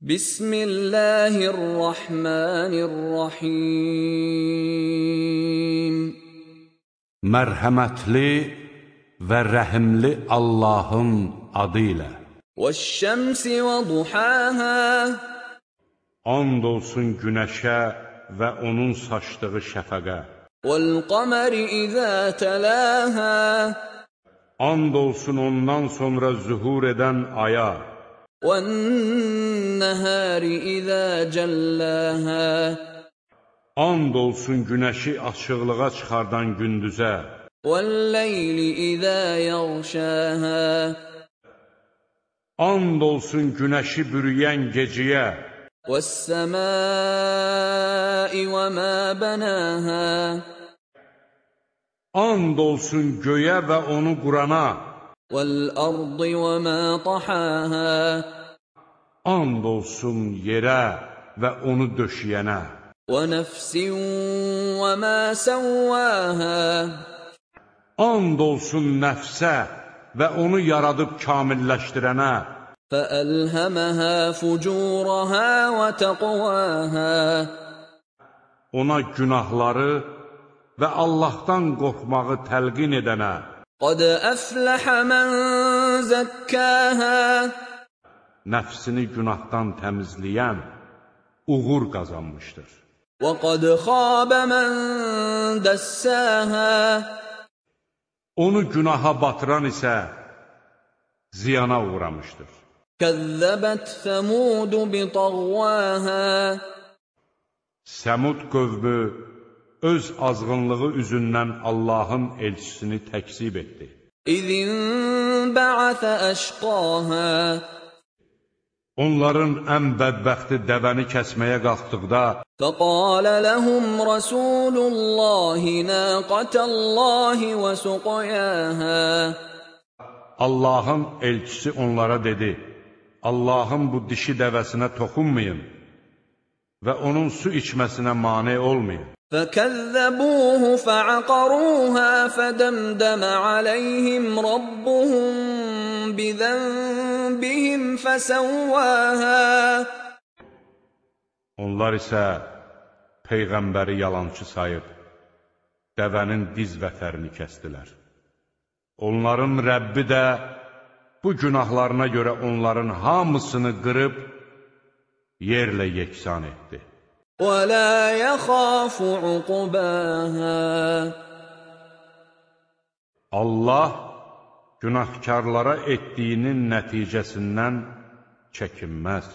Bismillahirrahmanirrahim. Mərhəmətli və rəhimli Allahın adı ilə. Vəş-şəmsi və duhaha. And olsun günəşə və onun saçdığı şəfəqə. Vəl-qamari izə təlaha. And olsun ondan sonra zühur edən aya. والنهار إذا جلاها And olsun günəşi açıqlığa çıxardan gündüzə. والليل إذا يغشاها And olsun günəşi bürüyən geciyə. والسماء وما بناها And olsun göyə və onu qurana. والأرض وما طحاها And olsun yerə və onu döşəyənə. ونفس وما سواها And olsun nəfsə və onu yaradıb kamilləşdirənə. فألهمها فجورها وتقواها Ona günahları və Allahdan qorxmağı təlqin edənə. Qad əfləhə mən zəkkəhə Nəfsini günahdan təmizləyən uğur qazanmışdır. Və qad xabə mən dəssəhə Onu günaha batıran isə ziyana uğramışdır. Kəzzəbət səmudu bi tağvəhə Səmud qövbü öz azğınlığı üzündən Allahın elçisini təkzib etdi. İzin ba'atha əşqaha Onların ən bədbəxti dəvəni kəsməyə qalxdıqda Fəqalə ləhum Rasulullahi naqatallahi və suqayahə Allahın elçisi onlara dedi Allahın bu dişi dəvəsinə toxunmayın və onun su içməsinə mane olmayın. فكذبوه فعقروها فدمدم عليهم ربهم بذنبهم فسواها Onlar isə Peyğəmbəri yalançı sayıb, dəvənin diz vətərini kəstilər. Onların Rəbbi də bu günahlarına görə onların hamısını qırıb, yerlə yeksan etdi. ولا يخاف عقباها Allah günahkarlara etdiyinin nəticəsindən çəkinməz.